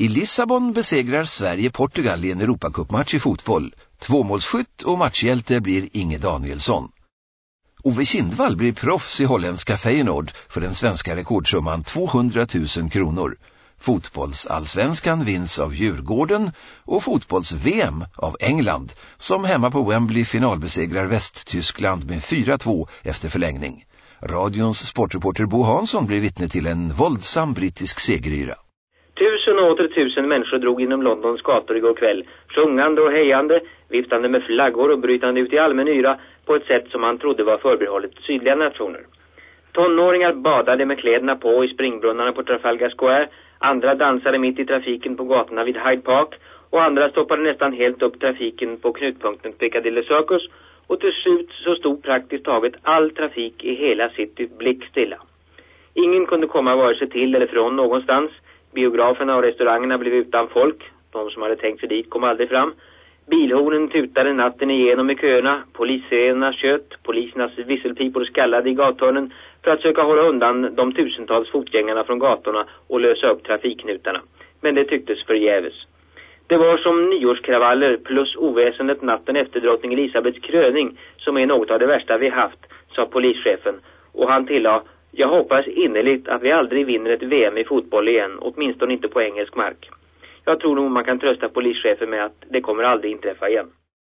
I Lissabon besegrar Sverige Portugal i en Europacupmatch i fotboll. Tvåmålsskytt och matchhjälte blir Inge Danielsson. Ove Kindvall blir proffs i holländska Feyenoord för den svenska rekordsumman 200 000 kronor. Fotbollsallsvenskan vinns av Djurgården och fotbolls-VM av England som hemma på Wembley finalbesegrar Västtyskland med 4-2 efter förlängning. Radions sportreporter Bo Hansson blir vittne till en våldsam brittisk segeryra. Tusen och åter tusen människor drog inom Londons gator igår kväll, sjungande och hejande, viftande med flaggor och brytande ut i allmän yra på ett sätt som man trodde var förbehållet sydliga nationer. Tonåringar badade med kläderna på i springbrunnarna på Trafalgar Square, andra dansade mitt i trafiken på gatorna vid Hyde Park och andra stoppade nästan helt upp trafiken på knutpunkten Piccadilly Circus och till slut så stod praktiskt taget all trafik i hela city blickstilla. Ingen kunde komma vare sig till eller från någonstans. Biograferna och restaurangerna blev utan folk. De som hade tänkt sig dit kom aldrig fram. Bilhornen tutade natten igenom i köerna. Polissirenerna kött. Polisernas visselpipor skallade i gathörnen för att söka hålla undan de tusentals fotgängarna från gatorna och lösa upp trafikknutarna. Men det tycktes förgäves. Det var som nyårskravaller plus oväsendet natten efter drottning Elisabeths kröning som är något av det värsta vi haft, sa polischefen. Och han tillade, jag hoppas innerligt att vi aldrig vinner ett VM i fotboll igen, åtminstone inte på engelsk mark. Jag tror nog man kan trösta polischefen med att det kommer aldrig inträffa igen.